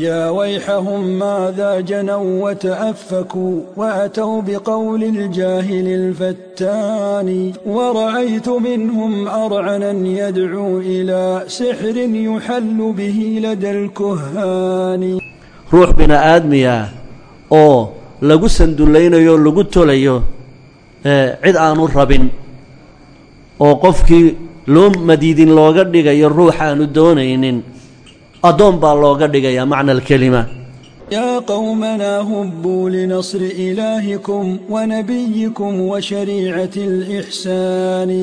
يا ويحهم ماذا جنوا وتأفكوا وأتوا بقول الجاهل الفتان ورأيت منهم أرعنا يدعو إلى سحر يحل به لدى الكهان روح بنا آدميا أو لغو سندلين يو لغو توليو عد آنو ربين oo qofkii loo madiidin looga dhigayo ruux ruuxaanu doonaynin adoon baa looga dhigayaa macna alkelima yaa qowmanaa hubbuu linasri ilaahikum wanabiyikum washariicati alixsaani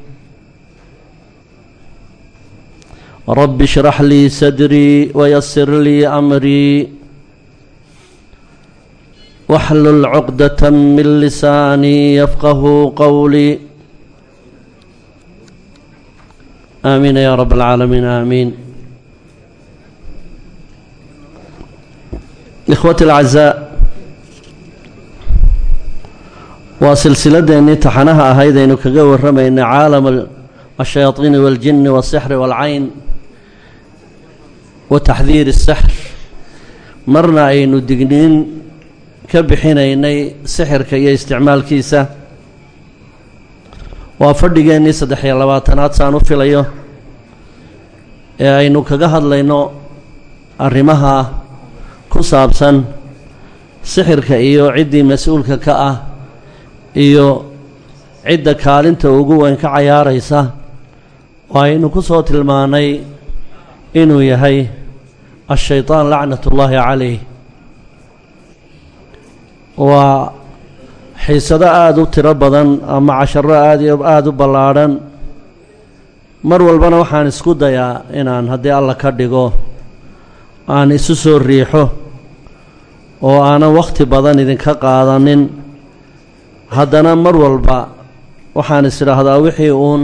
رب اشرح لي صدري ويسر لي أمري واحلل عقدة من لساني يفقه قولي آمين يا رب العالمين آمين إخوتي الأعزاء waa silsiladeennii taxanaha ahayd aynu kaga warramaynay caalam الشhayaaطiini والjini والsixri والcayn wa taxdiir الsixr marna aynu digniin ka bixinaynay sixirka iyo isticmaalkiisa. Waa fadhigeennii saddex iyo labaatanaad saan u filayo ee aynu kaga hadlayno arrimaha ku saabsan sixirka iyo ciddii mas'uulka ka ah iyo cidda kaalinta ugu weyn ka cayaaraysa. Oo aynu ku soo tilmaanay inuu yahay ashayطaan lacnat ullaahi calayh waa xiisado aada u tiro badan ama casharo aad iyo aada u ballaadhan mar walbana waxaan isku dayaa inaan haddii alla ka dhigo aan isu soo riixo oo aanan wakhti badan idinka qaadanin. Haddana mar walba waxaan is idhaahdaa wixii uun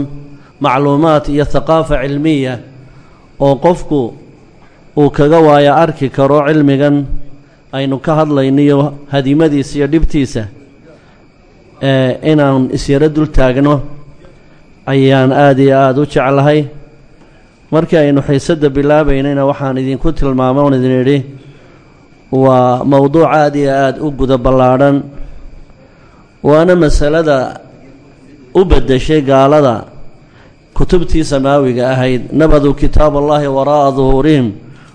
macluumaad iyo haqaafa cilmiya oo qofku uu kaga waayo arki karo cilmigan aynu ka hadlayniyo hadimadiisa iyo dhibtiisa inaan isyaro dul taagno ayaan aada iyo aada u jeclahay. Markii aynu xiisadda bilaabaynayna waxaan idinku tilmaamo on idin idhi waa mowduuc aada iyo aada u guda ballaadhan waana masalada u beddeshay gaalada kutubtii samaawiga ahayd. Nabaduu kitaab allahi waraa'a duhuurihim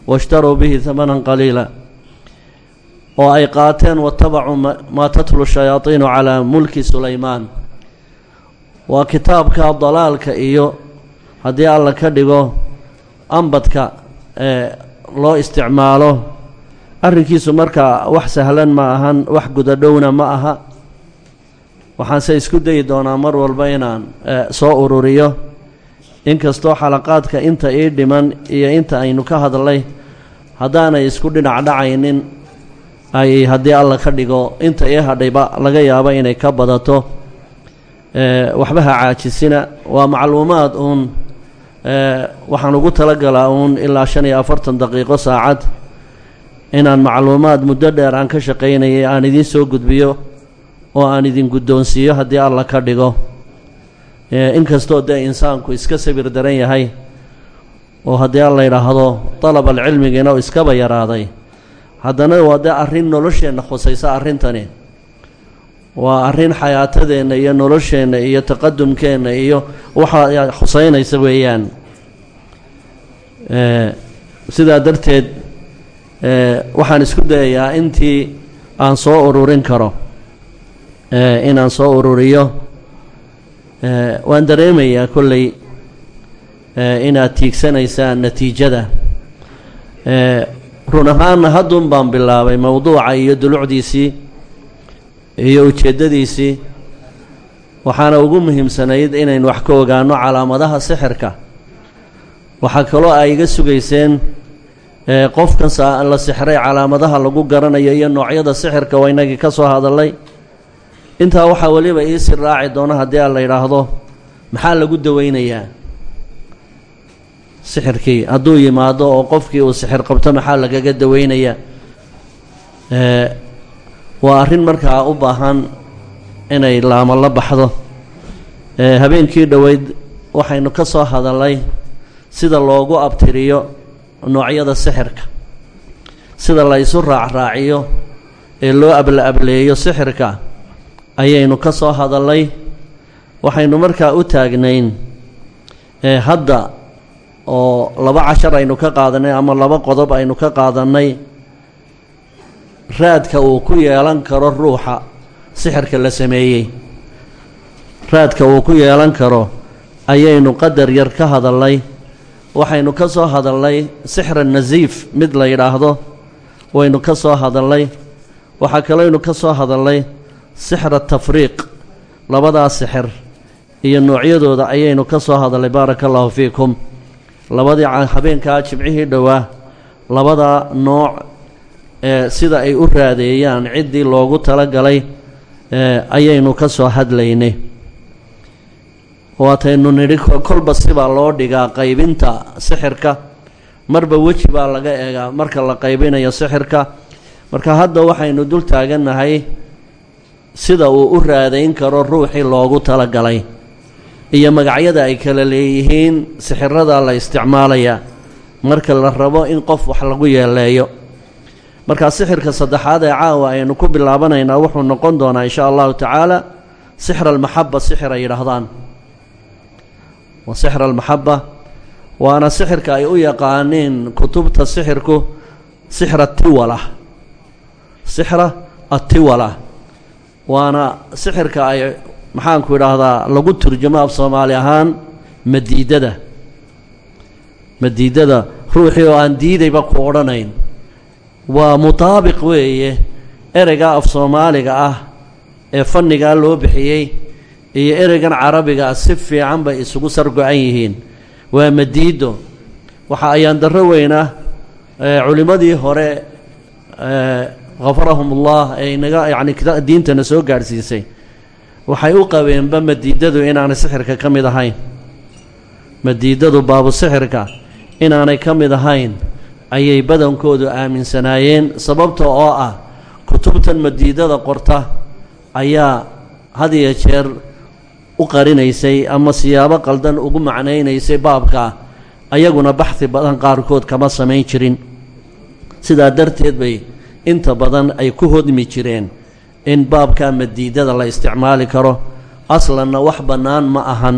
washtaruu bihi hamanan qaliila oo ay qaateen watabacuu maa tatlu shayaadiinu calaa mulki sulaymaan waa kitaabka dalaalka iyo haddii alla ka dhigo ambadka ee loo isticmaalo arrinkiisu markaa wax sahlan ma ahan wax gudadhowna ma aha waxaanse isku dayi doonaa mar walba inaan soo ururiyo inkastoo xalaqaadka inta ii dhiman iyo inta aynu ka hadlay haddaanay isku dhinac dhacaynin ay haddii alla ka dhigo inta ii hadhayba laga yaabo inay ka badato. Waxba ha caajisina. Waa macluumaad uun waxaan ugu talagalaa uun ilaa shan iyo afartan daqiiqo saacad inaan macluumaad muddo dheer aan ka shaqaynayay aan idiin soo gudbiyo oo aan idin guddoonsiiyo haddii alla ka dhigo inkastoo dee insaanku iska sabir daran yahay oo haddii alla yidhaahdo dalabal cilmigiina iskaba yaraaday haddana waa dee arrin nolosheenna khusaysa arrintani. Waa arrin xayaatadeenna iyo nolosheenna iyo taqadumkeenna iyo waxa khusaynaysa weeyaan. Sidaa darteed waxaan isku dayayaa intii aan soo ururin karo inaan soo ururiyo waan dareemayaa kolley inaad tiigsanaysaan natiijada. Run ahaanna haddun baan bilaabay mowduuca iyo dulucdiisii iyo ujeeddadiisii. Waxaana ugu muhiimsanayd inaynu wax ka ogaano calaamadaha sixirka. Waxaa kaloo ay iga sugayseen qofkan la sixray calaamadaha lagu garanayo iyo noocyada sixirka waa inagii ka soo hadallay intaa waxaa weliba iisii raaci doona haddii aan la yidhaahdo maxaa lagu daweynayaa? Sixirkii hadduu yimaado oo qofkii uu sixir qabto maxaa lagaga daweynayaa? Waa arrin markaa u baahan inay laamo la baxdo habeenkii dhoweyd waxaynu ka soo hadallay sida loogu abtiriyo noocyada sixirka. Sida la ysu raacraaciyo ee loo abla ableeyo sixirka ayaynu ka soo hadallay waxaynu markaa u taagnayn hadda oo laba cashar aynu ka qaadanay ama laba qodob aynu ka qaadannay raadka uu ku yeelan karo ruuxa sixirka la sameeyey. Raadka uu ku yeelan karo ayaynu qadar yar ka hadallay waxaynu ka soo hadallay sixra nasiif mid la yidhaahdo waynu ka soo hadallay waxaa kalooynu ka soo hadallay sixra tafriiq labadaa sixir iyo noocyadooda ayaynu ka soo hadallay baaraka allaahu fiikum. Labadii habeenkaa jimcihii dhowaa labadaa nooc ee sida ay u raadeeyaan ciddii loogu talagalay ayaynu ka soo hadlaynay. Waataynu nidhi kolba sibaa loo dhigaa qaybinta sixirka marba weji baa laga eegaa marka la qaybinayo sixirka. Marka hadda waxaynu dul taagannahay sida uu u raadayn karo ruuxii loogu talagalay iyo magacyada ay kala leeyihiin sixirada la isticmaalaya. Marka la rabo in qof wax lagu yeeleeyo. Markaa sixirka saddexaad ee caawa aynu ku bilaabanaynaa wuxuu noqon doonaa insha allahu tacaala sixra almaxaba sixir ay yidhaahdaan. Wa sixra almaxaba waana sixirka ay u yaqaaniin kutubta sixirku sixra tiwala. Sixra atiwala waana sixirka ay maxaanku idhaahdaa lagu turjamo af soomaali ahaan madiidada. Madiidada ruuxii oo aan diidayba ku odhanayn. Waa mutaabiq weeye ereyga af soomaaliga ah ee fannigaa loo bixiyey iyo ereygan carabiga ah si fiican bay isugu sargo-an yihiin. Waa madiido waxa ayaan darro weyn ah culimmadii hore khafarahum ullah ee inaga yacni diintana soo gaadhsiisay waxay u qabeenba madiidadu inaanay sixirka ka mid ahayn madiidadu baabu sixirka inaanay ka mid ahayn ayay badankoodu aaminsanaayeen sababta oo ah kutubtan madiidada qorta ayaa had iyo jeer u qarinaysay ama siyaabo qaldan ugu macnaynaysay baabka ayaguna baxdi badan qaarkood kama samayn jirin sidaa darteed bay inta badan ay ku hodmi jireen in baabka madiidada la isticmaali karo. Aslanna wax bannaan ma ahan.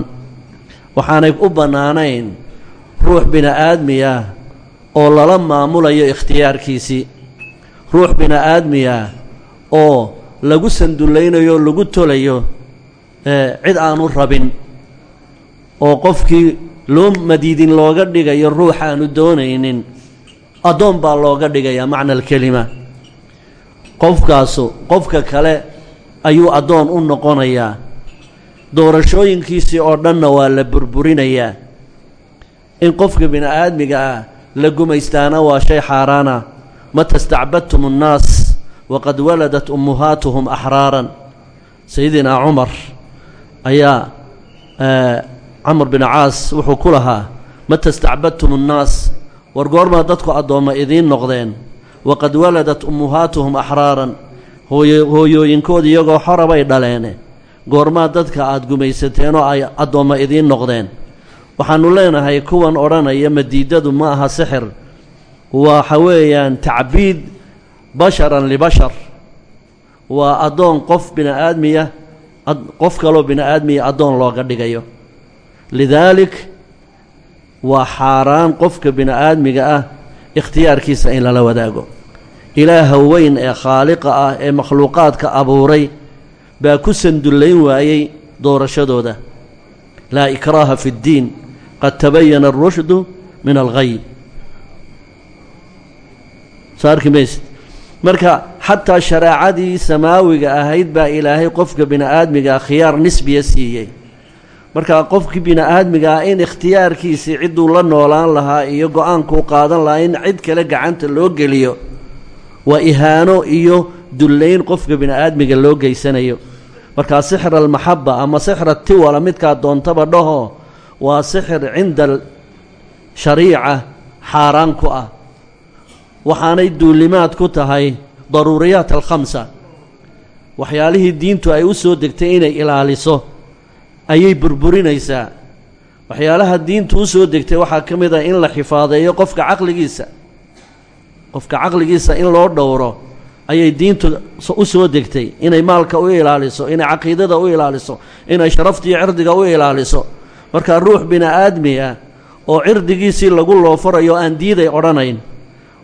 Waxaanay u bannaanayn ruux bini-aadmiya oo lala maamulayo ikhtiyaarkiisii ruux bini-aadmiya oo lagu sandullaynayo lagu tolayo cid aanu rabin. Oo qofkii loo madiidin looga dhigayo ruux aanu doonaynin. Addoon baa looga dhigayaa macna alkelima qofkaasu qofka kale ayuu addoon u noqonayaa. Doorashooyinkiisii oo dhanna waa la burburinayaa. In qofka bini-aadmiga ah la gumaystaana waa shay xaaraana. Mata stacbadtum annaas waqad waladat ummuhaatuhum axraaran. Sayidinaa cumar ayaa camar bin caas wuxuu ku lahaa mata stacbadtum annaas war goormaa dadku addoomma idiin noqdeen waqad waladat ummuhaatuhum axraaran hooyo hooyooyinkood iyagoo xorabay dhaleene goormaa dadka aada gumaysateen oo ay addoomma idiin noqdeen waxaannu leenahay kuwan odhanaya madiidadu ma aha sixir waxa weeyaan tacbiid basharan libashar waa addoon qof bini-aadmiya qof kaloo bini-aadmiya addoon looga dhigayo lidaalik waa xaaraan qofka bini-aadmiga ah ikhtiyaarkiisa in lala wadaago. Ilaaha weyn ee khaaliqa ah ee makhluuqaadka abuuray baa ku sandullayn waayey doorashadooda. Laa ikraaha fi ddiin qad tabayana arushdu min alghay soo arki maysid marka xataa shareecadii samaawiga ahayd baa ilaahay qofka bini aadmigaa khiyaar nisbiya siiyey markaa qofkii bini aadmiga ah in ikhtiyaarkiisii cidduu la noolaan lahaa iyo go'aankuu qaadan lahaa in cid kale gacanta loo geliyo waa ihaano iyo dullayn qofka bini aadmiga loo geysanayo. Markaa sixr almaxaba ama sixra tiwala midkaa doontaba dhaho waa sixir cinda shariica xaaraan ku ah. Waxaanay duulimaad ku tahay daruuriyaat alkhamsa. Waxyaalihii diintu ay u soo degtay inay ilaaliso ayay burburinaysaa. Waxyaalaha diintu u soo degtay waxaa ka mid ah in la xifaadeeyo qofka caqligiisa. Qofka caqligiisa in loo dhowro ayay diintu u soo degtay. Inay maalka u ilaaliso inay caqiidada u ilaaliso inay sharaftiiyo cirdiga u ilaaliso. Markaa ruux bini aadmi ah oo cirdigiisii lagu loofarayo aan diiday odhanayn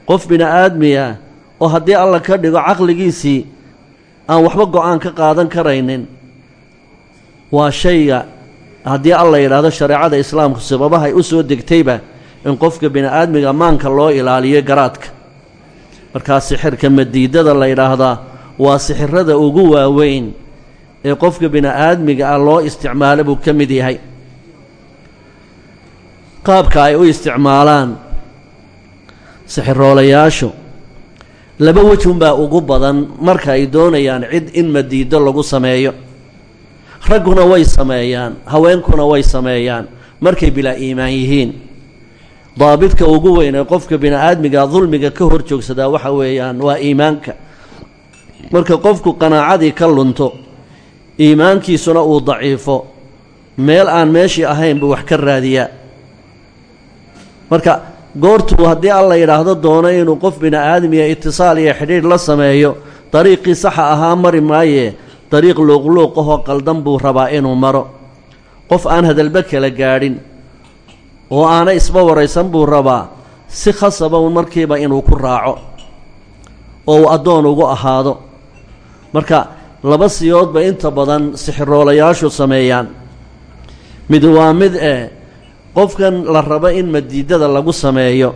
qof bini aadmi ah oo haddii alla ka dhigo caqligiisii aan waxba go'aan ka qaadan karaynin waa shayga haddii alla yidhaahdo shareecada islaamku sababahay u soo degtayba in qofka bini aadmiga maanka loo ilaaliyo garaadka. Markaa sixirka madiidada la yidhaahdaa waa sixirada ugu waaweyn ee qofka bini aadmiga ah loo isticmaalo buu ka mid yahay. Qaabka ay u isticmaalaan sixiroolayaashu laba wejunbaa ugu badan marka ay doonayaan cid in madiido lagu sameeyo ragguna way sameeyaan haweenkuna way sameeyaan markay bilaa iimaan yihiin. Daabidka ugu weyn ee qofka bini aadmiga dulmiga ka hor joogsadaa waxa weeyaan waa iimaanka. Marka qofku qanaacadii ka lunto iimaankiisuna uu daciifo meel aan meeshii ahayn wax ka raadiyaa. Marka goortuu haddii alla yidhaahdo doono inuu qof bini aadmiya itisaal iyo xidhiidh la sameeyo dariiqii saxa ahaa mari maayee dariiq luuqluuq ahoo qaldan buu rabaa inuu maro. Qof aan hadalba kala gaadhin oo aana isba waraysan buu rabaa si khasaba un markiiba inuu ku raaco oo uu addoon ugu ahaado. Marka laba siyoodba inta badan sixiroolayaashu sameeyaan. Mid waa mid eh qofkan la rabo in madiidada lagu sameeyo.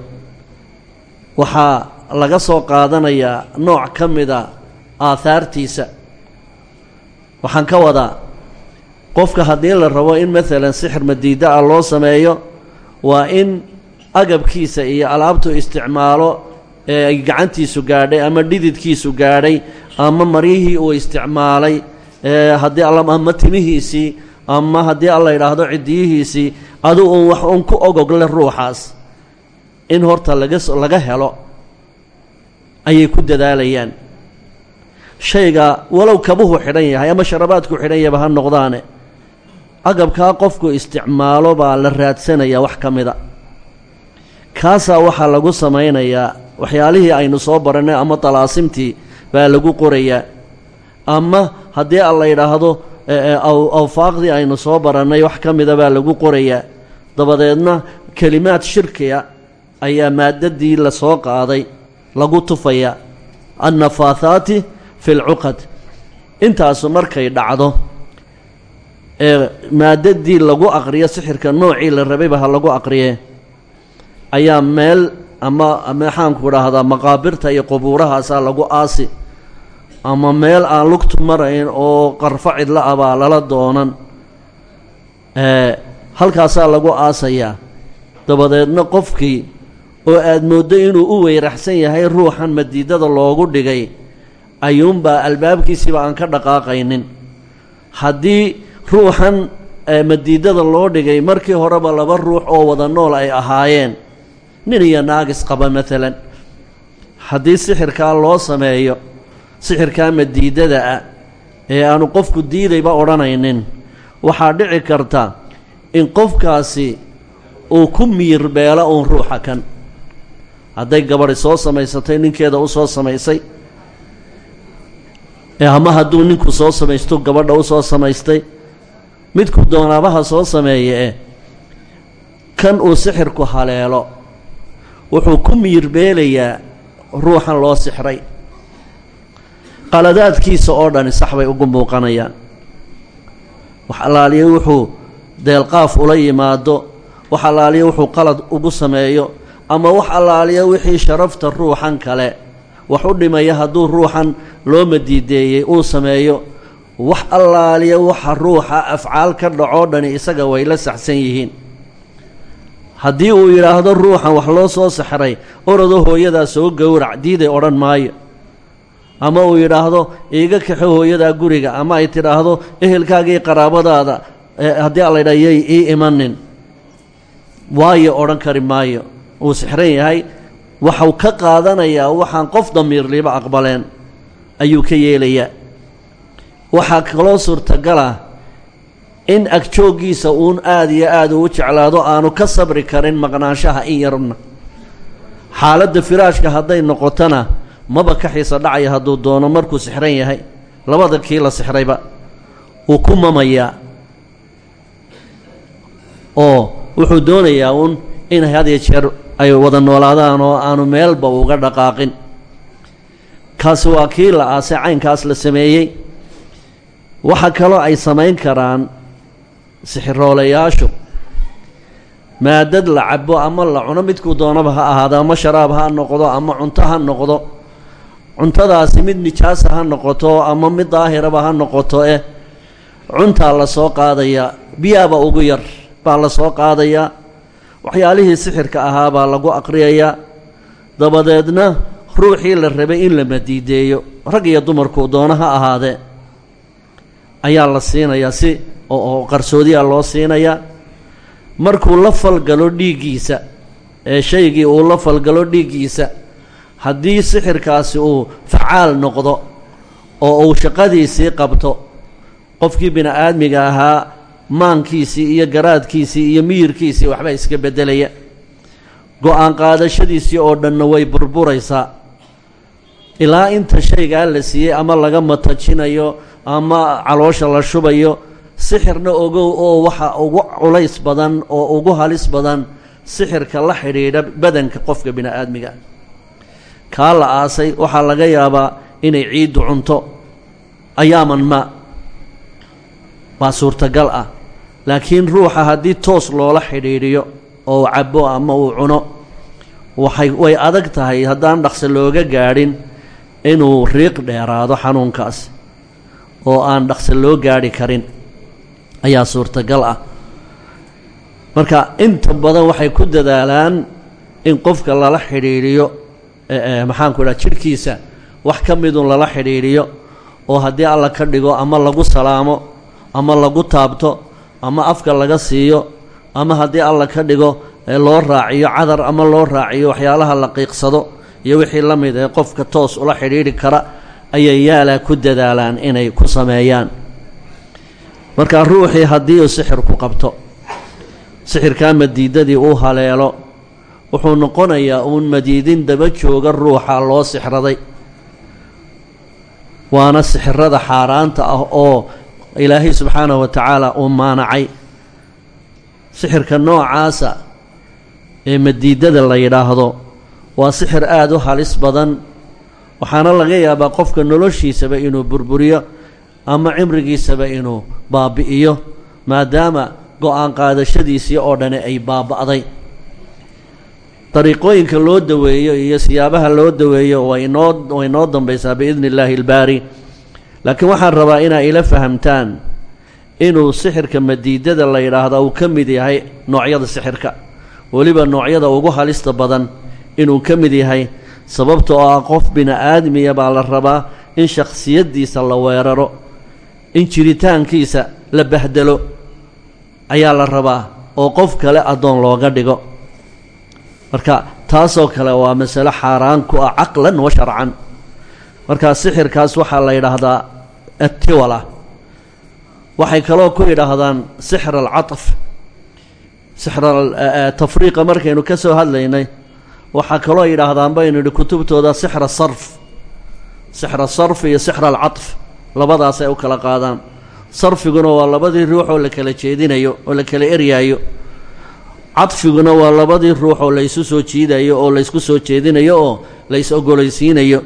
Waxaa laga soo qaadanayaa nooc ka mida aahaartiisa waxaan ka wadaa qofka haddii la rabo in maalan sixir madiida ah loo sameeyo waa in agabkiisa iyo alaabtu isticmaalo ee gacantiisu gaadhay ama dhididkiisu gaadhay ama maryihii uu isticmaalay haddii ama timihiisii ama haddii alla yidhaahdo ciddiyihiisii adu uun wax uun ku ogogle ruuxaas. In horta laga laga helo ayay ku dadaalayaan shayga walow kabuhu xidhan yahay ama sharabaadku xidhan yahaba ha noqdaane agabkaa qofku isticmaalo baa la raadsanayaa wax ka mida. Kaasaa waxaa lagu samaynayaa waxyaalihii aynu soo barannay ama dalaasimtii baa lagu qorayaa. Ama haddii alla yidhaahdo awfaaqdii aynu soo barannay wax ka mida baa lagu qorayaa. Dabadeedna kelimaad shirkiga ayaa maadadii la soo qaaday lagu tufaya annafaahaati fi lcuqad intaasu markay dhacdo ee maadadii lagu aqriyo sixirka noocii la rabayba ha lagu aqriye ayaa meel ama maxaanku dhahdaa maqaabirta iyo qubuurahaasaa lagu aasi ama meel aan lugtu marayn oo qarfo cidla ah baa lala doonan halkaasaa lagu aasayaa dabadeedna qofkii oo aad mooddo inuu u weyraxsan yahay ruuxan madiidada loogu dhigay ayuunbaa albaabkiisiiba aan ka dhaqaaqaynin. Haddii ruuxan madiidada loo dhigay markii horeba laba ruux oo wada nool ay ahaayeen nin iyo naagis qaba maalan haddii sixirkaa loo sameeyo sixirkaa madiidada ah ee aanu qofku diidayba odhanaynin waxaa dhici karta in qofkaasi uu ku miyir beelo uun ruuxa kan. Hadday gabadhi soo samaysatay ninkeeda u soo samaysay ama hadduu ninku soo samaysto gabadha u soo samaystay midku doonaabaha soo sameeye eh kan uu sixirku haleelo wuxuu ku miyir beelayaa ruuxan loo sixray. Qaladaadkiisa oo dhani sax bay ugu muuqanayaan. Wax allaaliya wuxuu deelqaaf ula yimaado wax allaaliya wuxuu qalad ugu sameeyo ama wax allaaliya wixii sharafta ruuxan kale wax u dhimaya hadduu ruuxan loo madiideeyey uu sameeyo wax allaaliya waxa ruuxa afcaal ka dhacoo dhani isaga way la saxsan yihiin. Haddii uu yidhaahdo ruuxan wax loo soo saxray orado hooyadaa soo gowrac diiday odhan maayo. Ama uu yidhaahdo iiga kaxo hooyadaa guriga ama ay tidhaahdo ehelkaagii qaraabadaada haddii allaydha yay ii imanin waayo odhan kari maayo. Uu sixran yahay waxau ka qaadanayaa waxaan qof damiirliba aqbaleen ayuu ka yeelayaa. Waxaa kaloo suurtagal ah in agjooggiisa uun aada iyo aada uu jeclaado aanu ka sabri karin maqnaanshaha in yarna xaaladda firaashka hadday noqotona maba ka xiisa dhacaya hadduu doono markuu sixran yahay labada kii la sixrayba. Wuu ku mamayaa. Oo wuxuu doonayaa uun inay had iyo jeer ay wada noolaadaan oo aanu meelba uga dhaqaaqin. Kaasi waa kii la aasay caynkaas la sameeyey. Waxa kaloo ay samayn karaan sixiroolayaashu maadad la cabo ama la cuno midkuu doonaba ha ahaado ama sharaab ha noqdo ama cunto ha noqdo. Cuntadaasi mid nijaasa ha noqoto ama mid daahiraba ha noqoto eh. Cuntaa la soo qaadayaa biyaaba ugu yar baa la soo qaadayaa waxyaalihii sixirka ahaa baa lagu aqriyayaa. Dabadeedna ruuxii la rabay in la madiideeyo. Rag iyo dumarkuu doono ha ahaadee ayaa la siinayaa si oo qarsoodiya loo siinayaa. Markuu la falgalo dhiiggiisa ee shaygii uu la falgalo dhiiggiisa haddii sixirkaasi uu facaal noqdo oo uu shaqadiisii qabto qofkii bini aadmiga ahaa maankiisii iyo garaadkiisii iyo miyirkiisii waxba iska beddelaya. Go'aan qaadashadiisii oo dhanna way burburaysaa. Ilaa inta shaygaa la siiyey ama laga matajinayo ama caloosha la shubayo sixirna ogow oo waxa ugu culays badan oo ugu halis badan sixirka la xidhiidha badanka qofka bini aadmiga kaa la aasay waxaa laga yaabaa inay ciiddu cunto. Ayaaman ma. Baa suurtagal ah laakiin ruuxa haddii toos loola xidhiidhiyo oo uu cabo ama uu cuno waxay way adag tahay haddaan dhaqso looga gaadhin inuu riiq dheeraado xanuunkaas oo aan dhaqso loo gaadhi karin. Ayaa suurtagal ah. Marka inta badan waxay ku dadaalaan in qofka lala xidhiidhiyo maxaanku idhaha jidhkiisa wax ka midun lala xidhiidhiyo oo haddii alla ka dhigo ama lagu salaamo ama lagu taabto ama afka laga siiyo ama haddii alla ka dhigo loo raaciyo cadar ama loo raaciyo waxyaalaha la qiiqsado iyo wixii la mid ee qofka toos ula xidhiidhi kara ayay yaalaa ku dadaalaan inay ku sameeyaan. Marka ruuxii haddii uu sixir ku qabto sixirkaa madiidadii uu haleelo wuxuu noqonayaa uun madiidin daba jooga ruuxa loo sixraday. Waana sixirada xaaraanta ah oo ilaahay subxaanahu wa tacaala uu maanacay sixirka noocaasa ee madiidada la yidhaahdo waa sixir aada u halis badan waxaana laga yaabaa qofka noloshiisaba inuu burburiyo ama cimrigiisaba inuu baabi'iyo maadaama go'aan qaadashadiisii oo dhani ay baaba'day. Dariiqooyinka loo daweeyo iyo siyaabaha loo daweeyo way noo way noo dambaysaa biidni illaahi ilbaari laakiin waxaan rabaa inaa ila fahamtaan inuu sixirka madiidada la yidhaahda uu ka mid yahay noocyada sixirka. Weliba noocyada ugu halista badan inuu ka mid yahay sababta oo ah qof bini-aadmiya baa la rabaa in shakhsiyaddiisa la weeraro in jiritaankiisa la bahdelo ayaa la rabaa oo qof kale addoon looga dhigo. Marka taasoo kale waa masalo xaaraan ku ah caqlan wa sharcan. Markaa sixirkaas waxaa la yidhaahdaa attiwala. Waxay kaloo ku yidhaahdaan sixr alcatf. Sixr tafriiqa markaynu ka soo hadlaynay waxaa kaloo yidhaahdaan baynu idhi kutubtooda sixra sarf sixra sarf iyo sixra alcatf labadaasay u kala qaadaan. Sarfiguna waa labadii ruux oo la kala jeedinayo oo la kala eryaayo. Cadfiguna waa labadii ruux oo laysu soo jiidayo oo laysku soo jeedinayo oo lays ogolaysiinayo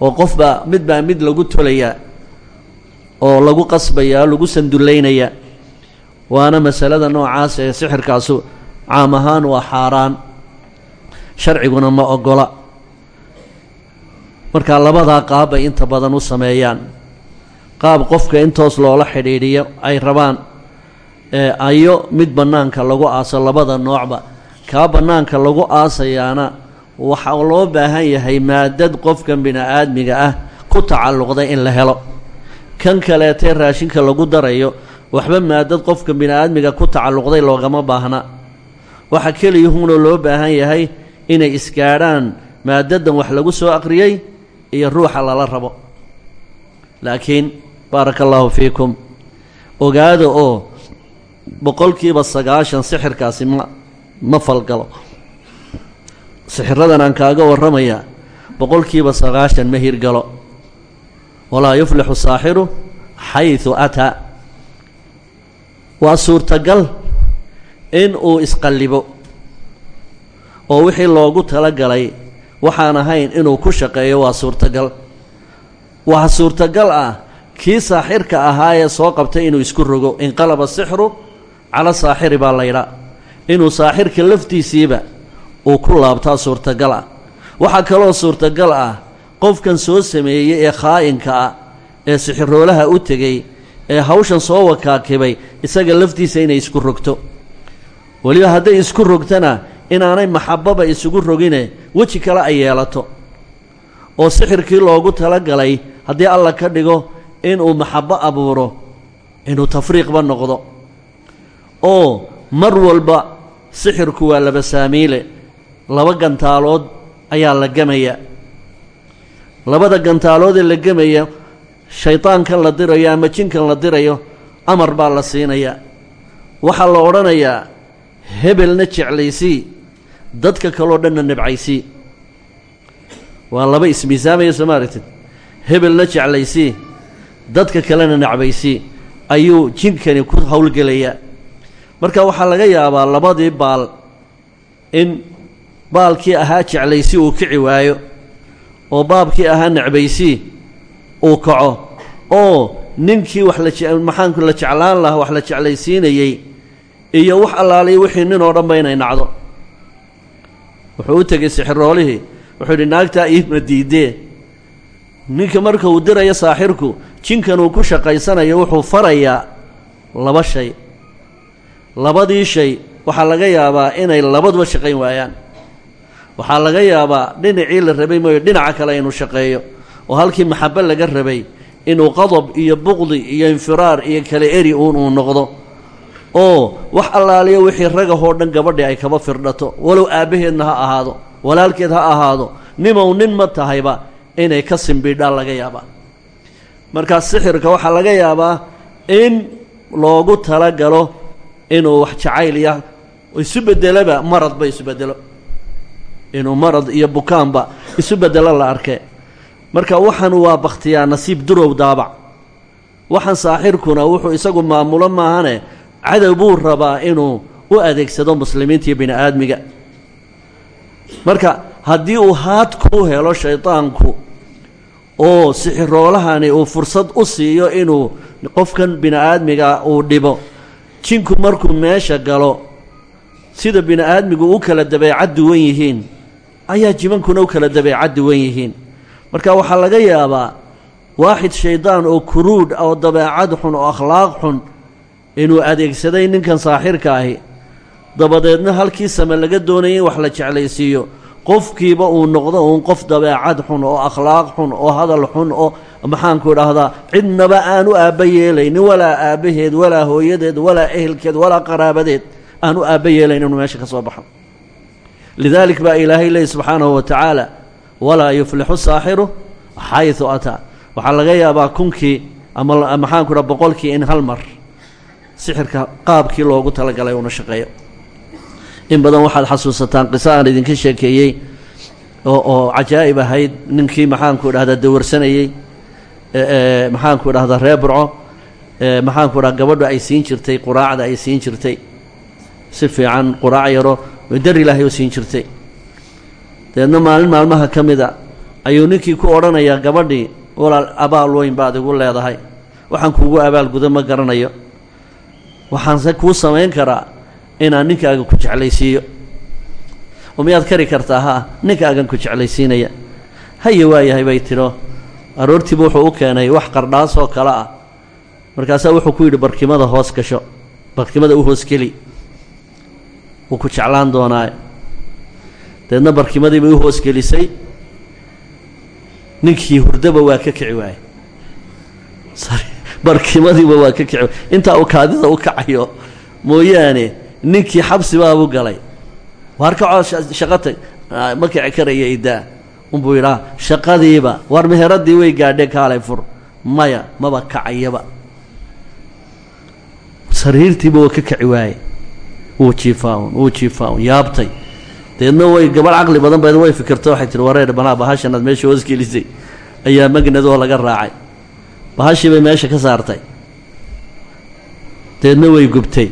oo qofbaa mid baa mid lagu tolayaa oo lagu qasbayaa lagu sandullaynaya waana masalada noocaas ee sixirkaasu caam ahaan waa xaaraan. Sharciguna ma ogola. Markaa labadaa qaab bay inta badan u sameeyaan. Qaab qofka intoos loola xidhiidhiyo ay rabaan ayo mid bannaanka lagu aaso labada noocba. Kaa bannaanka lagu aasayaana waxaa loo baahan yahay maadad qofkan bini-aadmiga ah ku tacalluqday in la helo kan kaleetee raashinka lagu darayo waxba maadad qofka bini-aadmiga ku tacalluqday loogama baahna. Waxa keliyuhuna loo baahan yahay inay isgaadhaan maadadan wax lagu soo aqriyey iyo ruuxa lala rabo. Laakiin baaraka allaahu fiikum ogaada oo boqolkiiba sagaashan sixirkaasi ma ma falgalo. Sixiradan aan kaaga warramayaa boqolkiiba sagaashan ma hirgalo walaa yuflixu saaxiru xaydu ataa waa suurtagal in uu isqallibo oo wixii loogu talagalay waxaan ahayn inuu ku shaqeeyo waa suurtagal. Waa suurtagal ah kii saaxirka ahaa ee soo qabtay inuu isku rogo inqalaba sixru cala saaxiri baa laydhaa inuu saaxirka laftiisiiba uu ku laabtaa suurtagal ah. Waxaa kaloo suurtagal ah qofkan soo sameeyey ee khaa'inka ah ee sixiroolaha u tegey ee hawshan soo wakaakibay isaga laftiisa inay isku rogto. Weliba hadday isku rogtana inaanay maxababa isugu rogine weji kale ay yeelato. Oo sixirkii loogu talagalay haddii alla ka dhigo inuu maxabbo abuuro inuu tafriiqba noqdo. Oo mar walba sixirku waa laba saamiile laba gantaalood ayaa la gemaya labada gantaalood ee la gemaya shaydaankan la dirayo ama jinkan la dirayo amar baa la siinayaa waxaa la odhanayaa hebelna jeclaysii dadka kaloo dhanna nebcaysii waa laba ismiisaamaya soo ma aragtid hebelna jeclaysii dadka kalena necbaysii ayuu jinkani ku howlgelayaa marka waxaa laga yaabaa labadii baal in baalkii ahaa jeclaysii uu kici waayo oo baabkii ahaa necbaysii uu kaco oo ninkii wax la maxaanku la jeclaan lahaa wax la jeclaysiinayey iyo wax allaaliya wixii nin oo dhanba inay nacdo. Wuxuu u tegey sixiroolihii wuxuu yidhi naagtaa iima diidee. Ninka marka uu dirayo saaxirku jinkan uu ku shaqaysanayo wuxuu farayaa laba shay. Labadii shay waxaa laga yaabaa inay labaduba shaqayn waayaan waxaa laga yaabaa dhinacii la rabay mooyo dhinaca kale inuu shaqeeyo. Oo halkii maxabo laga rabay inuu qadab iyo buqdi iyo infiraar iyo kale eri uun uu noqdo. Oo wax allaaliya wixii ragahoo dhan gabadhii ay kaba firdhato. Walow aabbaheedna ha ahaado walaalkeed ha ahaado nimow nin ma tahayba inay ka simbiidhaan laga yaabaa. Markaa sixirka waxaa laga yaabaa in loogu talagalo inuu wax jacayl ya isu beddelaba maradba isu beddelo inuu marad iyo bukaanba isu beddelo la arkee marka waxaan waa bakhtiyaa nasiib durow daabac. Waxaan saaxirkuna wuxuu isagu maamulo maahane cadow buu rabaa inuu u adeegsado muslimiinta iyo bini aadmiga marka haddii uu haad kuu helo shaydaanku oo sixiroolahani uu fursad u siiyo inuu qofkan bini aadmiga uu dhibo jinku markuu meesha galo sida bini aadmigu u kala dabeecad duwan yihiin ayaa jimankuna u kala dabeecad duwan yihiin. Marka waxaa laga yaabaa waaxid shaydaan oo kuruudh oo dabeecad xun oo akhlaaq xun inuu adeegsaday ninkan saaxirka ahi. Dabadeedna halkii same laga doonayay in wax la jeclaysiiyo. Qofkiiba uu noqdo uun qof dabeecad xun oo akhlaaq xun oo hadal xun oo maxaanku idhaahdaa cidnaba aan u aabba yeelaynin walaa aabbaheed walaa hooyadeed walaa ehelkeed walaa qaraabadeed aan u aabba yeelayn inuu meesha ka soo baxo lidaalik baa ilaahay leey subxaanahu wa tacaala walaa yuflixu saaxiru xaydu ataa waxaa laga yaabaa kunkii ama maxaanku idhaha boqolkii in hal mar sixirka qaabkii loogu talagalay uuna shaqeeyo in badan waxaad xasuusataan qiso aan idinka sheekeeyey oo oo cajaa'ib ahayd ninkii maxaanku idhahdaa dawarsanayey maxaanku idhahdaa ree burco maxaanku idhaha gabadhu ay siin jirtay quraacda ay siin jirtay si fiican quraac yaro dar ilaahay u siin jirtay. Dabeedna maalin maalmaha ka mida ayuu ninkii ku odhanayaa gabadhii walaal abaal weyn baad igu leedahay. Waxaan kuugu abaalgudo ma garanayo. Waxaanse kuu samayn karaa inaan ninkaaga ku jeclaysiiyo. Oo miyaad kari kartaa ha ninkaagan ku jeclaysiinaya. Haye waayahay bay tidho aroortiiba wuxuu u keenay wax qardhaas oo kale ah. Markaasaa wuxuu ku yidhi barkimada hoos gasho. Barkimada u hoosgeli wuu ku jeclaan doonaa. Deedna barkimadiibay u hoosgelisay ninkii hurdaba waa ka kici waayey barkimadiiba waa ka kici intaa uu kaadida u kacayo mooyaane ninkii xabsibaabuu galay. Waar kacoo shaqo tag? Ma kici karaya idaa unbuu yidhaa shaqadiiba war meheradii way gaadheen kaalay fur. Maya maba kacayaba. Sariirtiiba waa ka kici waaye wuu jiifaaun wuu jiifaaun yaabtay. Deedna way gabadh caqli badan bayd way fikirto waxay tihi wareer banaa bahashanaad meesha hoosgelisay ayaa magnadoo laga raacay. Bahashii bay meesha ka saartay. Deedna way gubtay.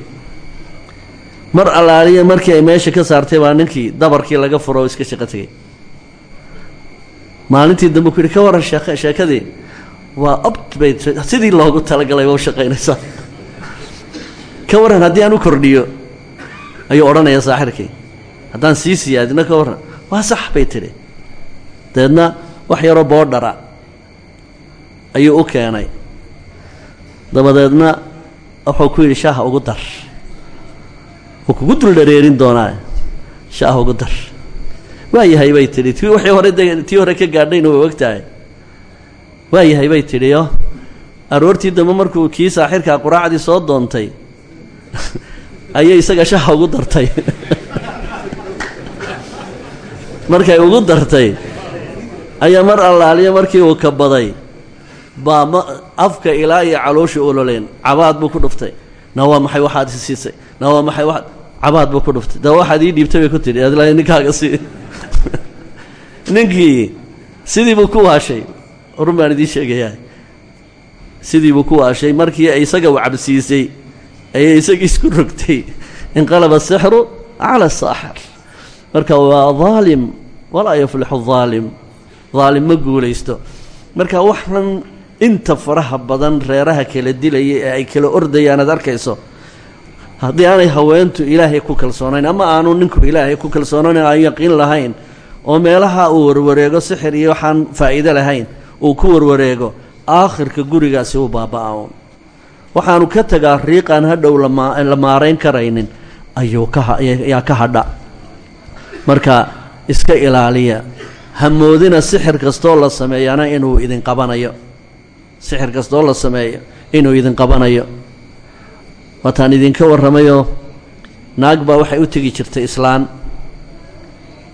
Mar allaaliya markii ay meesha ka saartay baa ninkii dabarkii laga furo oo iska shaqo tegey maalintii dambe ku yidhi ka warran sheek sheekadii waa obt bay sidii loogu talagalay ba u shaqaynaysaa ka warran haddii aan u kordhiyo ayuu odhanaya saaxirkii. Haddaan sii siyaadino ka warran waa sax bay tidhi. Dabeedna wax yaroo boodhara ayuu u keenay. Dabadeedna wuxuu ku yidhi shaaha ugu dar. Wuu kugu dul dhareerin doonaa shaaha ugu dar. Waa yahay bay tidhi. Tii wixii hore de tii hore ka gaadhayna way og waa yahay bay tidhi oo aroortii dambe markuu kii saaxirkaa quraacdii soo doontay ayay isaga shaha ugu dartay. Markay ugu dartay ayaa mar allaaliya markii uu kabaday baa ma afka ilaa iyo caloosha ololeen cabaad buu ku dhuftay. Na waa maxay waxaad i siisay? Na waa maxay waa cabaad buu ku dhuftay. Da waxaad ii dhiibtay bay ku tidhi adla ninkaaga sii ninkii sidii buu ku waashay run baan idiin sheegayaa. Sidii buu ku waashay markii ay isaga u cabsiisay ayay isagii isku rogtay. Inqalaba asixru cala asaaxir marka waa daalim walaa yuflixu daalim daalim ma guulaysto. Marka waxan inta faraha badan reeraha kala dilaya ee ay kala ordayaan aad arkayso haddii aanay haweentu ilaahay ku kalsoonayn ama aanu ninku ilaahay ku kalsoonayn aan yaqiin lahayn oo meelaha uu warwareego sixir iyo waxaan faa'iido lahayn uu ku warwareego aakhirka gurigaasi u baaba-a un waxaanu ka tagaa riiqaan hadhow la maarayn karaynin. Ayuu ka ayaa ka hadha. Marka iska ilaaliya. Hamoodina sixir kastoo la sameeyana inuu idin qabanayo. Sixir kastoo la sameeyo inuu idin qabanayo. Waataan idinka warramayoo naag baa waxay u tegi jirtay islaan.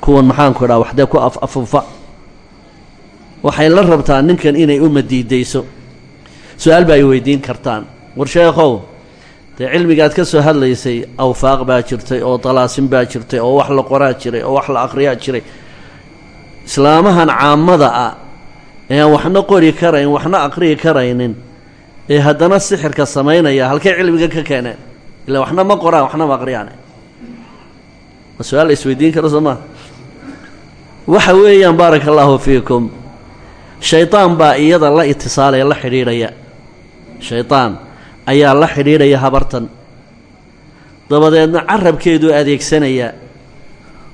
Kuwan maxaanku idhaha waxdee ku af afufa. Waxay la rabtaa ninkan inay u madiidayso. Su'aal ba ay weydiin kartaan war sheekhow dee cilmigaad ka soo hadlaysay awfaaq baa jirtay oo dalaasin baa jirtay oo wax la qoraa jiray oo wax la akhriyaa jiray. Islaamahan caamada ah ee aan waxna qori karayn waxna aqriyi karaynin ee haddana sixirka samaynaya halkay cilmiga ka keeneen. Ila waxna ma qoraan waxna ma aqriyaane. Su'aal la isweydiin karo soo maa waxa weeyaan baaraka allaahu fiikum. Shaydaan baa iyada la itisaalaya la xidhiidhaya. Shaydaan ayaa la xidhiidhaya habartan. Dabadeedna carabkeeduu adeegsanaya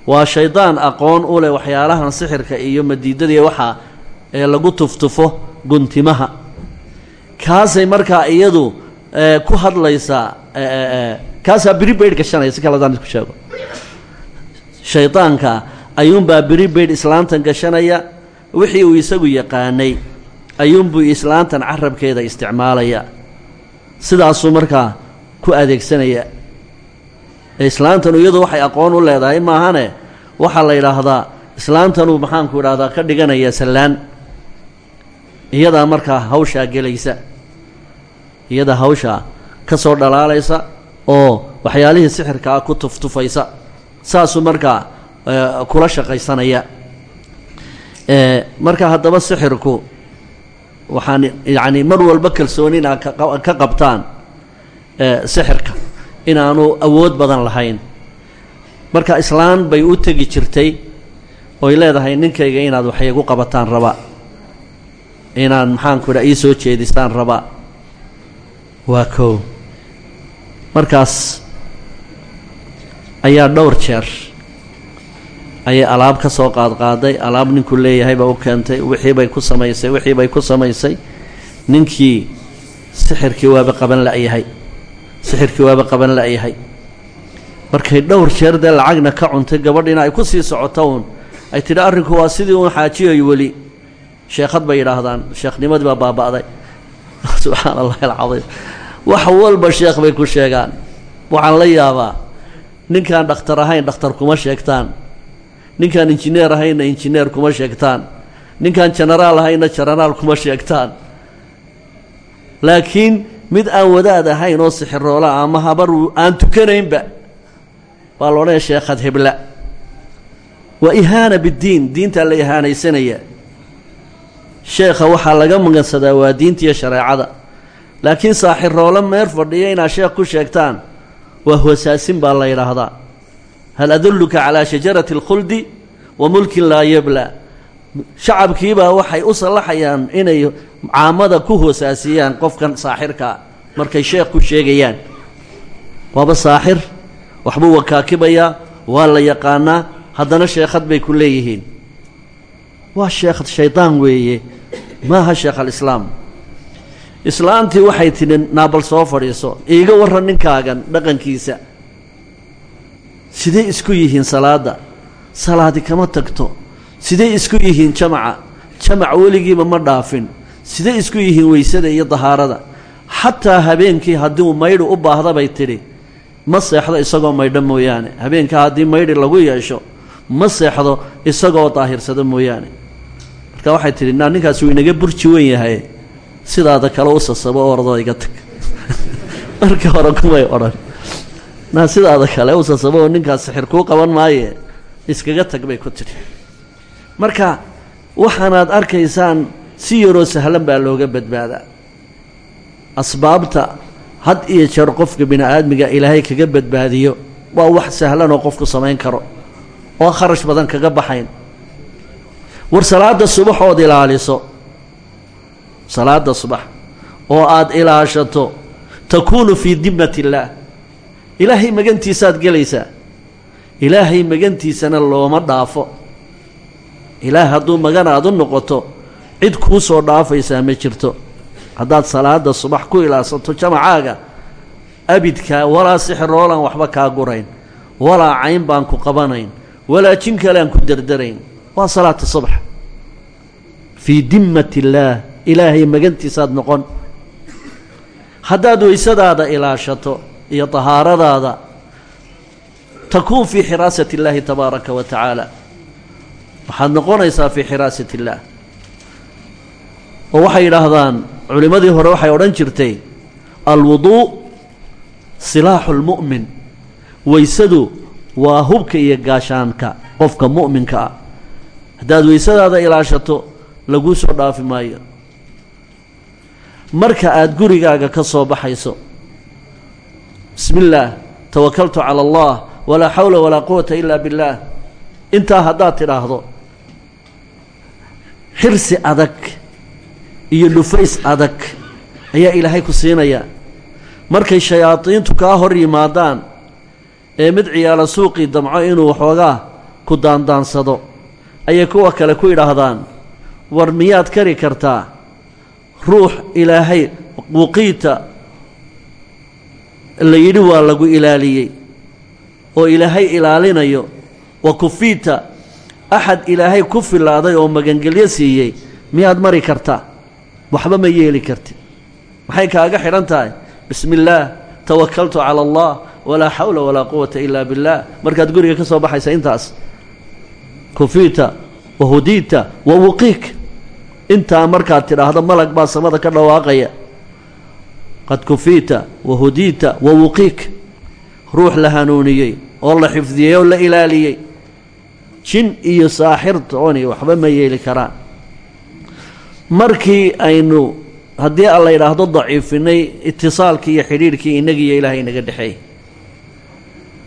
waa shaydaan aqoon u leh waxyaalahan sixirka iyo madiidadii waxaa ee lagu tuftufo guntimaha. Kaasay markaa iyadu ku hadlaysaa kaasaa beribayd gashanaya si kale isku sheego. Shaydaanka ayuunbaa beribayd islaantan gashanaya wixii uu isagu yaqaanay ayuunbuu islaantan carabkeeda isticmaalaya sidaasuu markaa ku adeegsanaya. Islaantanu iyadu waxay aqoon u leedahay maahane? Waxaa la yidhaahdaa islaantanu maxaanku idhahdaa ka dhiganaya sallaan. Iyadaa markaa hawshaa gelaysa iyadaa hawshaa ka soo dhalaalaysa oo waxyaalihii sixirkaa ku tuftufaysa saasuu markaa kula shaqaysanaya. Marka haddaba sixirku waxaan yacni mar walba kalsooni inaad ka qabtaan sixirka inaanu awood badan lahayn. Marka islaan bay u tegi jirtay oy leedahay ninkayga inaad wax igu qabataan raba. Inaad maxaanku idha ii soo jeedistaan raba. Waa kow markaas ayaa dhowr jeer ayay alaab ka soo qaadqaaday. Alaab ninkuu leeyahay baa u keentay wixii bay ku samaysay wixii bay ku samaysay. Ninkii sixirkii waaba qaban la'yahay sixirkii waaba qaban la'yahay markay dhowr jeer dee lacagna ka cuntay gabadhiina ay ku sii socoto uun ay tidhi arrinku waa sidii uun xaajiyayo weli. Sheekhad bay yidhaahdaan. Sheekhnimadii baa baaba'day. Subxaana allahi alcadiim. Wax walba sheekh bay ku sheegaan. Waxaan la yaabaa ninkaan dhakhtar ahayn dhakhtar kuma sheegtaan ninkaan injineer ahaynna injineer kuma sheegtaan. Ninkaan jenaraal ahaynna jenaraal kuma sheegtaan. Laakiin mid aan wadaad ahayn oo sixiroola ama habar aan tukanaynba baa la odhanaya sheekhad hebla waa ihaana biddiin diintaa la ihaanaysanaya. Sheekha waxaa laga magansadaa waa diinta iyo shareecada. Laakiin saaxiroolo meer fadhiya inaad sheekh ku sheegtaan waa hoosaasin baa la yidhaahdaa hal adulluka calaa shajarati alkhuldi wa mulkin laa yabla shacabkiibaa waxay u sallaxayaan inay caamada ku hoosaasiyaan qofkan saaxirkaa markay sheekh ku sheegayaan waaba saaxir waxbuu wakaakibayaa waa la yaqaanaa haddana sheekhad bay ku leeyihiin waa sheekh shaydaan weeye maaha sheekh alislaam islaantii waxay tidhi naabal soo fadhiiso iiga warran ninkaagan sidee isku yihiin salaadda salaadi kama tagto. Sidee isku yihiin jamaca? Jamac weligiiba ma dhaafin. Sidee isku yihiin weysada iyo dahaarada? Xataa habeenkii haddii uu maydhi u baahda bay tidhi ma seexdo isagoo maydho mooyaane. Habeenkaa haddii maydhi lagu yeesho ma seexdo isagoo daahirsado mooyaane. Marka waxay tidhi naa ninkaasi wuu inaga burji wen yahay. Sidaada kale u sasabo ordoo iga tag. Marka hore kumay odhan naa sidaada kale u sasabo oo ninkaas sixir kuu qaban maaye iskaga tag bay ku tidhi. Marka waxaanaad arkaysaan si yaroo sahlan baa looga badbaadaa. Asbaabta had iyo jeer qofka bini aadmiga ilaahay kaga badbaadiyo waa wax sahlan oo qofku samayn karo oo kharash badan kaga baxayn. War salaadda subax ood ilaaliso salaadda subax oo aada ilaashato takuunu fii dimmati illaah ilaahay magantiisaad gelaysaa. Ilaahay magantiisana looma dhaafo. Ilaah hadduu magan aad u noqoto cid kuu soo dhaafaysaa ma jirto. Haddaad salaada subax ku ilaasato jamacaaga abidkaa walaa sixiroolaan waxba kaa gurayn. Walaa cayn baan ku qabanayn. Walaa jin kaleaan ku derderayn waa salaata subx fii dimmati illaah ilaahay magantiisaad noqon. Haddaad weysadaada ilaashato iyo tahaaradaada takuun fii xiraasati illaahi tabaaraka wa tacaala. Waxaad noqonaysaa fii xiraasati illaah oo waxay yidhaahdaan culimmadii hore waxay odhan jirtay alwuduu silaaxu lmu'min weysadu waa hubka iyo gaashaanka qofka mu'minka ah. Haddaad weysadaada ilaashato laguu soo dhaafi maayo. Marka aada gurigaaga ka soo baxayso bismi illaah tawakaltu cala allah walaa xawla walaa quwata ila billaah intaa haddaad tidhaahdo xirsi adag iyo dhufays adag ayaa ilaahay ku siinayaa markay shayaadiintu kaa hor yimaadaan ee mid ciyaalo suuqii damco inuu waxoogaa ku daandaansado ayay kuwa kale ku yidhaahdaan war miyaad kari kartaa? Ruux ilaahay wuqiita la yidhi waa lagu ilaaliyey oo ilaahay ilaalinayo wa kufiita axad ilaahay ku filaaday oo magangelyo siiyey miyaad mari kartaa? Waxba ma yeeli kartid. Maxay kaaga xidhan tahay? Bismi illaah tawakaltu cala allah walaa xawla walaa quwata ila billaah markaad guriga ka soo baxaysa intaas kufiita wa hudiita wa wuqiik. Intaa markaad tidhaahdo malag baa samada ka dhawaaqaya qad kufiita wa hudiita wa wuqiik. Ruux la hanuuniyey oo la xifdiyey oo la ilaaliyey. Jin iyo saaxir tooni waxba ma yeeli karaan. Markii aynu haddii a la yidhaahdo daciifinay itisaalkii iyo xidhiidhkii innagiiyo ilaahay inaga dhexeey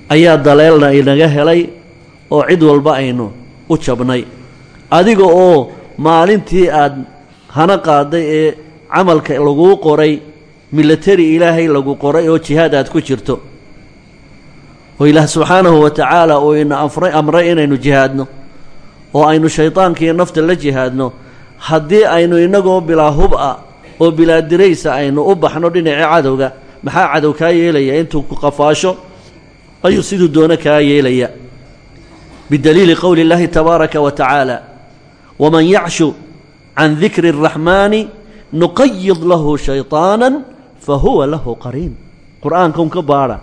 ayaa daleelna inaga helay oo cid walba aynu u jabnay. Adiga oo maalintii aad hana qaaday ee camalka laguu qoray milatari ilaahay lagu qoray oo jihaad aad ku jirto oo ilaah subxaanahu wa tacaala uu ina afray amray inaynu jihaadno oo aynu shaydaankiiyo nafta la jihaadno haddii aynu innagoo bilaa hub ah oo bilaa diraysa aynu u baxno dhinacii cadowga maxaa cadow kaa yeelaya intuu ku qafaasho ayuu siduu doono kaa yeelaya bidaliili qowli اllaahi tabaaraka wa tacaala waman yacshu can dikri الraxmaani nuqayid lahu shayطaana fahuwa lahu qariin qur'aanka un ka baadha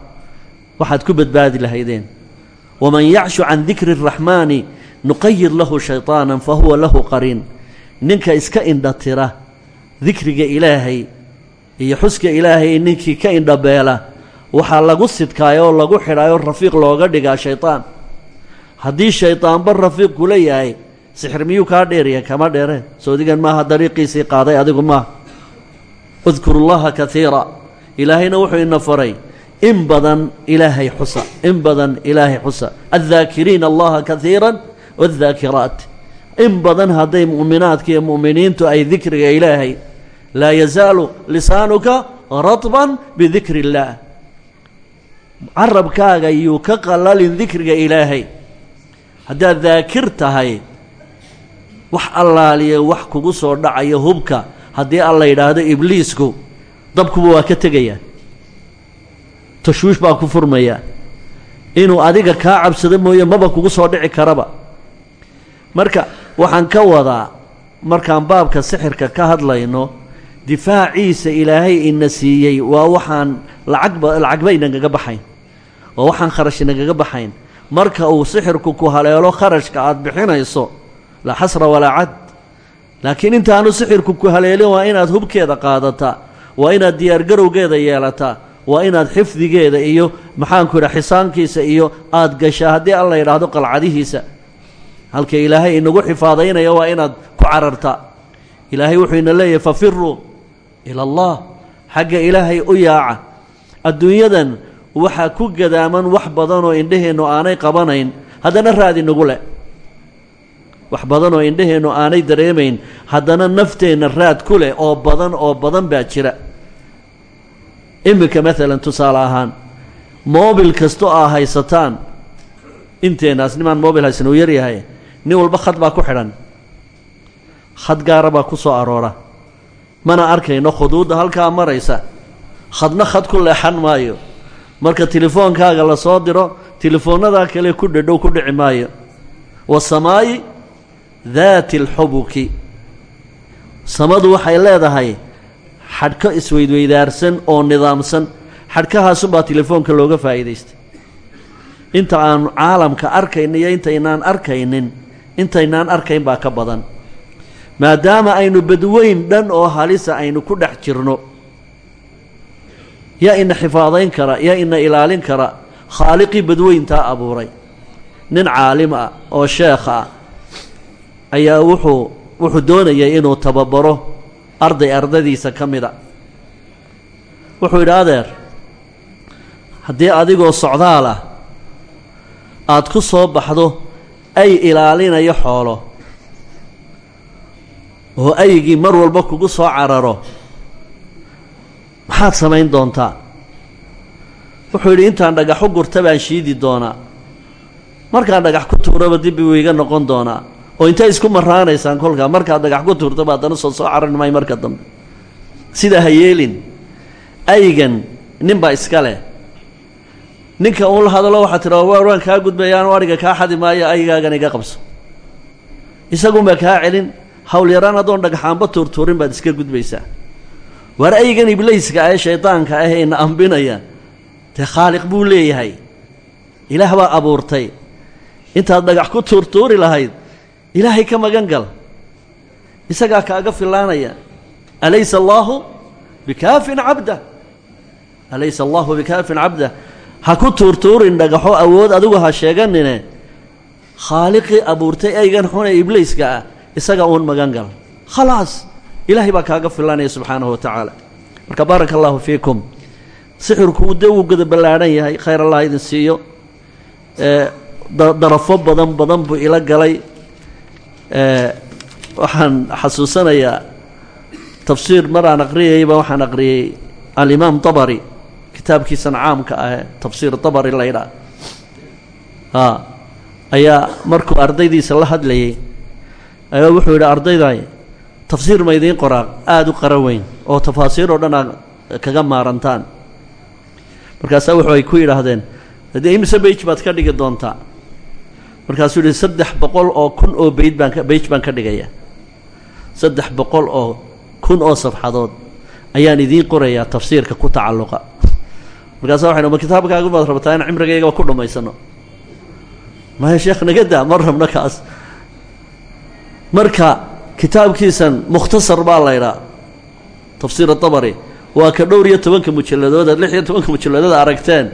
waxaad ku badbaadi lahaydeen waman yacshu can dikri الraxmaani nuqayid lahu shayطaana fahuwa lahu qariin ninka iska indhatira dikriga ilaahay iyo xuska ilaahay ninkii ka indhabeela waxaa lagu sidkaayoo lagu xidhaayoo rafiiq looga dhigaa shaydaan haddii shaydaanba rafiiq kula yahay sixir miyuu kaa dheerya kama dheere soodigan maaha dariiqiisii qaaday adigu maaha udkuru llaha kaiira ilaahayna wuxuu ina faray in badan ilaahay xusa in badan ilaahay xusa. Addaakiriina allaha kaiira wadaakiraat in badan hadday mu'minaadka iyo mu'miniintu ay dikriga ilaahay laa yazaalu lisaanuka radban bidikri illaah carabkaaga yuu ka qalalin dikriga ilaahay. Haddaad daakir tahay wax allaaliya wax kugu soo dhacayo hubka haddii alla yidhaahdo ibliisku dabkuba waa ka tegayaa. Tashwiish baa ku furmayaa inuu adiga kaa cabsado mooye maba kugu soo dhici karaba. Marka waxaan ka wadaa markaan baabka sixirka ka hadlayno difaaciisa ilaahay ina siiyey waa waxaan lacagba lacagba inagaga baxayn. Waa waxaan kharash inagaga baxayn. Marka uu sixirku ku haleelo kharashka aada bixinayso laa xasra walaa cad laakiin intaanu sixirku ku haleelin waa inaad hubkeeda qaadataa waa inaad diyaargarowgeeda yeelataa waa inaad xifdigeeda iyo maxaanku idhaha xisaankiisa iyo aada gashaa haddii alla yidhaahdo qalcadihiisa. Halka ilaahay inagu xifaadaynaya waa inaad ku carartaa ilaahay wuxuu ina leeyahay fafiruu ila allah. Xagga ilaahay u yaaca. Adduunyadan waxaa ku gadaaman wax badanoo indhaheennu aanay qabanayn. Haddana raad inagu leh wax badanoo indhaheennu aanay dareemayn haddana nafteenna raad ku leh oo badan oo badan baa jira. Iminka maalan tusaale ahaan moobil kastoo aa haysataan inteenaas nimaan moobil haysan uu yaryahay nin walba khad baa ku xidhan khad gaara baa ku soo aroora mana arkayno khuduudda halkaa maraysa khadna khad ku leexan maayo marka tilefoonkaaga la soo diro telefoonnadaa kale ku dhadhow ku dhici maayo wasamaayi daati alxubuki. Samadu waxay leedahay xadhko isweydweydaarsan oo nidaamsan. Xadhkahaasunbaa telefoonka looga faa'iidaystay. Inta aanu caalamka arkaynin iyo intaynaan arkaynin intaynaan arkayn baa ka badan. Maadaama aynu badweyn dhan oo halisa aynu ku dhex jirno yaa ina xifaadayn kara yaa ina ilaalin kara khaaliqii badweyntaa abuuray. Nin caalim ah oo sheekh ah ayaa wuxuu wuxuu doonayay inuu tababaro arday ardadiisa ka mida. Wuxuu yidhi adeer haddii adigoo socdaal ah aada ku soo baxdo ay ilaalinayo xoolo oo aygii mar walba kugu soo cararo maxaad samayn doontaa? Wuxuu yidhi intaan dhagax u gurta baan shiidi doonaa. Markaan dhagax ku tuuraba dibbi wuu iga noqon doonaa oo intay isku maraanaysaan kolkaa markaad dhagax ku tuurtaba haddana soo soo carari maayo marka dambe. Sidaa ha yeelin aygan nin baa iska leh. Ninka uun la hadalo waxaa tidha waan kaa gudbayaan ariga kaa xadi maayo aygaagan iga qabso. Isagunbaa kaa celin hawl yaraan addoon dhagaxaanba tuurtuurin baad iska gudbaysaa. Waar aygan iblayska ee shaydaanka ah ee ina ambinaya dee khaaliq buu leeyahay. Ilaah baa abuurtay. Intaad dhagax ku tuurtuuri lahayd ilaahay ka magan gal isagaa kaaga filaanaya. Alaysa allaahu bikaafin cabda. Alaysa allaahu bikaafin cabda. Ha ku tuurtuurin dhagaxo awood adigu ha sheeganine. Khaaliqii abuurtay aygan xun ee ibliiska ah isaga uun magan gal khalaas. Ilaahay baa kaaga filanaya subxaanahu wa tacaala. Marka baaraka fiikum. Sixirku dee wuu gada ballaadhan yahay khayr allah idin siiyo. Darafo badan badan buu ila galay waxaan xasuusanayaa tafsiir maraan aqriyayba waxaan aqriyey alimaam dabari kitaabkiisan caamka ah tafsiir dabari laydhaa a ayaa markuu ardaydiisa la hadlayay ayaa wuxuu yidhi ardayday tafsiir ma idiin qoraa aada u weyn oo tafaasiir oo dhan kaga maarantaan. Markaasaa wuxu ay ku yidhaahdeen haddii imise beyj baad ka dhigi doontaa markaasuu yihi saddex boqol oo kun oo beyd baan ka beyj baan ka dhigaya. Saddex boqol oo kun oo safxadood ayaan idiin qorayaa tafsiirka ku tacalluqa. Markaasa waxay ma kitaabkaagu baad rabtaa in cimrigaygaba ku dhammaysano? Maya sheekh naga daa ma rabno kaas. Marka kitaabkiisan mukhtasar baa la ydhaa tafsiir atabari waa ka dhowr iyo tobanka mujalladood aad lix iyo tobanka mujalladood aragteen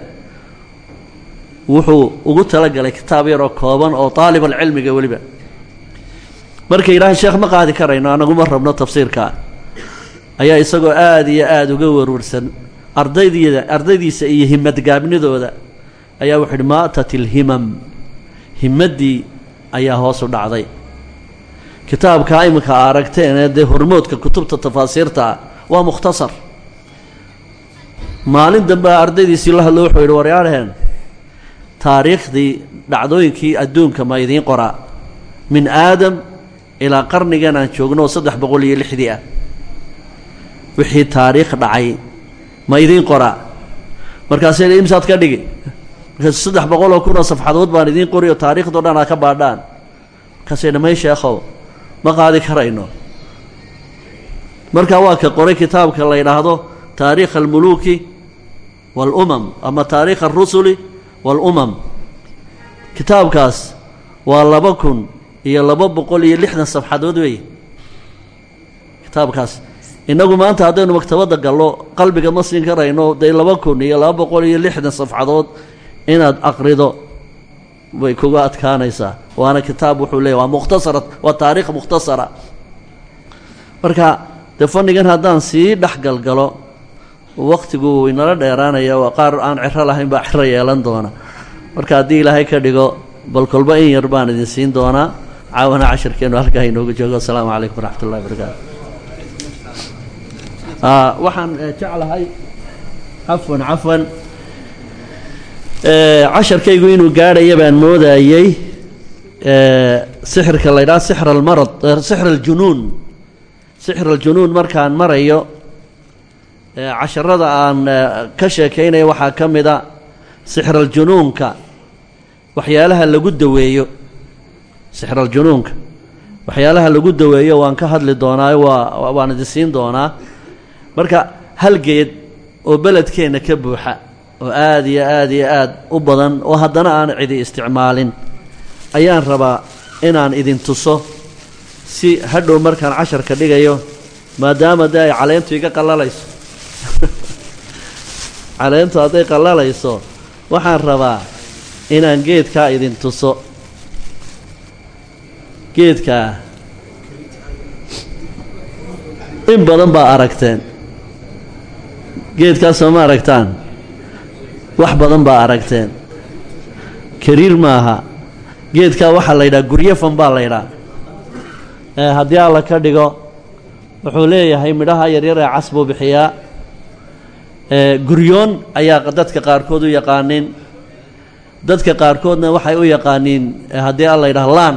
wuxuu ugu talagalay kitaab yaroo kooban oo taalibalcilmiga weliba. Marka yidhaha sheekh ma qaadi karayno anaguma rabno tafsiirka. Ayaa isagoo aada iyo aada uga warwarsan ardaydiida ardaydiisa iyo himadgaabnidooda ayaa wuxu uhi maatat ilhimam himaddii ayaa hoos u dhacday. Kitaabkaa iminka a aragteen ee dee hormoodka kutubta tafaasiirta ah waa mukhtasar. Maalin dambe ardaydiisii la hadlo wuxuu yidhi waryaarheen taariikhdii dhacdooyinkii adduunka ma idiin qoraa. Min aadam ilaa qarnigan aan joogno oo saddex boqol iyo lixdii ah. Wixii taariikh dhacay ma idiin qoraa. Markaasay imsaad ka dhigi saddex boqol oo kun oo safxadood baan idiin qori oo taariikhdao dhan aa ka baadhaan. Markaasay dhamay sheekhow ma qaadi karayno. Markaa waa ka qoray kitaabka la yidhaahdo taariikh almuluuki waalumam ama taariikh alrusuli waalumam kitaabkaas waa laba kun iyo laba boqol iyo lixdan safxadood weeye. kitaabkaas innagu maanta haddaynu maktabadda gallo qalbiga ma siin karayno dee laba kun iyo laba boqol iyo lixdan safxadood inaad aqrido way kuga adkaanaysaa. Waana kitaab wuxuu leeyahy waa mukhtasara waa taariikh mukhtasara. Marka dee fannigan haddaan sii dhex galgalo waktigu inala dheeraanaya waa qaar aan ciro lahayn baa ciro yeelan doona. Marka haddii ilaahay ka dhigo bal kolba in yar baan idin siin doonaa caawana cashirkeenu halkaa inooga joogo. Asalaamu calaykum waraxmat ullahi barakaatu waxaan jeclahay cafwan cafwan. Casharkaygu inuu gaadhaya baan moodayey sixirka la ydhaha sixr almarad sixr aljunuun sixr aljunuun markaan marayo casharada aan ka sheekaynaya waxaa ka mida sixr aljunuunka waxyaalaha lagu daweeyo. Sixr aljunuunka waxyaalaha lagu daweeyo waan ka hadli doonaa waa waan idin siin doonaa. Marka hal geed oo beledkeenna ka buuxa oo aada iyo aada iyo aada u badan oo haddana aan cidi isticmaalin ayaan rabaa inaan idin tuso si hadhow markaan casharka dhigayo maadaama dee ay caleentu iga qallalayso caleentu hadday qallalayso waxaan rabaa inaan geedkaa idin tuso. Geedkaa in badan baa aragteen. Geedkaas soo ma aragtaan wax badan baa aragteen. Kariir maaha. Geedkaa waxaa la yidhaha guryafan baa la yidhaha. Haddii alla ka dhigo wuxuu leeyahay midhaha yaryar ee cas buu bixiyaa guryoon ayaa dadka qaarkood u yaqaaniin dadka qaarkoodna waxay u yaqaaniin haddii alla yidhaha laan.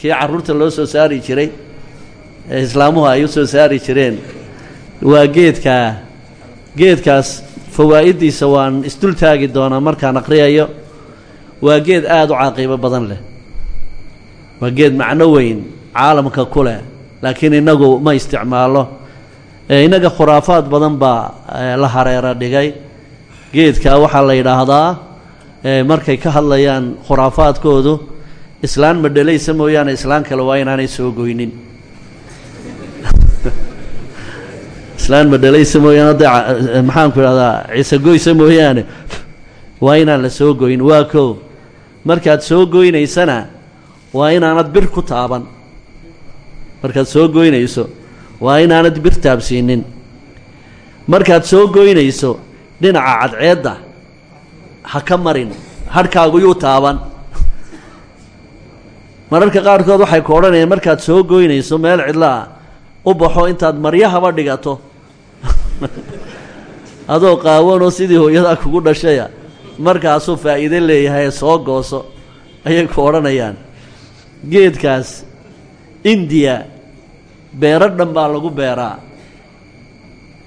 Kii carruurta loo soo saari jiray ee islaamuhu ay u soo saari jireen waa geedkaa geedkaas fawaa'iddiisa waan isdul taagi doonaa markaan aqriyayo. Waa geed aada u caqiibo badan leh. Waa geed macno weyn caalamka ku leh. Laakiin innagu ma isticmaalo innaga khuraafaad badan baa la hareero dhigay. Geedkaa waxaa la yidhaahdaa markay ka hadlayaan khuraafaadkoodu islaan madhalaysa mooyaane islaan kale waa inaanay soo goynin. Islaan madhalaysa mooyaane hadda maxaanku idhahdaa ciise goysa mooyaane waa inaan la soo goyn waa kow markaad soo goynaysana waa inaanad bir ku taaban. Markaad soo goynayso waa inaanad bir taabsiinin. Markaad soo goynayso dhinaca cadceedda ha ka marin. Hadhkaagu yuu taaban. Mararka qaarkood waxay ku odhanayaan markaad soo goynayso meel cidlo ah u baxo intaad maryahaba dhigato adoo qaawanoo sidii hooyadaa kugu dhashaya markaasuu faa'iide leeyahay soo gooso ayay ku odhanayaan. Geedkaas indiya beero dhan baa lagu beeraa.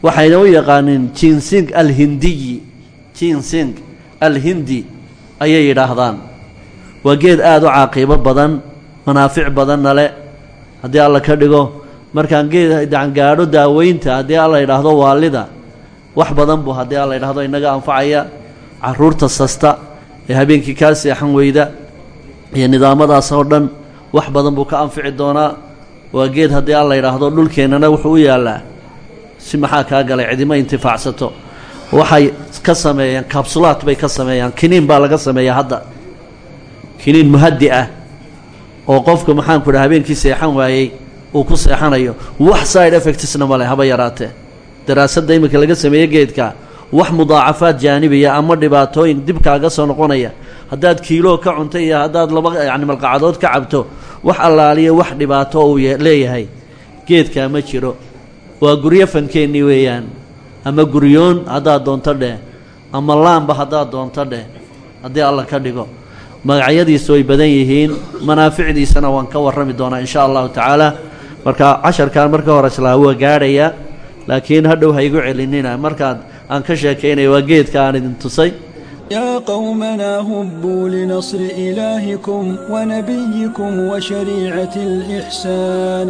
Waxayna u yaqaaniin jinsing alhindiyi jinsing alhindi ayay yidhaahdaan. Waa geed aada u caaqiibo badan manaafic badanna le haddii alla ka dhigo markaan geed gaadho daaweynta haddii alla yidhaahdo waalida wax badan buu haddii alla yidhaahdo inaga anfacaya. Caruurta sasta ee habeenkii kaa seexan weyda iyo nidaamadaas oo dhan wax badan buu ka anfici doonaa waa geed haddii alla yidhaahdo dhulkeennana wuxuu u yaallaa si maxaa kaa galay? Cidimo intifaacsato waxay ka sameeyaan kabsulaad bay ka sameeyaan kiniin baa laga sameeyaa hadda. Kiniin muhadi ah oo qofka maxaanku dhaha habeenkii seexan waayey uu ku seexanayo. Wax side effectsna male haba yaraatee daraasadda iminka laga sameeye geedka wax mudaacafaad jaanibiya ama dhibaatooyin dib kaaga soo noqonaya. Haddaad kiiloo ka cuntay iyo haddaad laba yacni malqacadood ka cabto wax allaaliya wax dhibaato uu leeyahay. Geedkaa ma jiro. Waa guryo fankeennii weeyaan. Ama guryoon haddaad doonto dheh. Ama laamba haddaad doonto dheh. Haddii alla ka dhigo. Magacyadiisu way badan yihiin. Manaaficdiisana waan ka warrami doonaa insha allahu tacaala. Marka casharkan marka hore islaa waa gaadhaya laakiin hadhow ha igu celinina. Markaad aan ka sheekaynaya waa geedka aan idin tusay يا قومنا هبوا لنصر إلهكم ونبيكم وشريعة الإحسان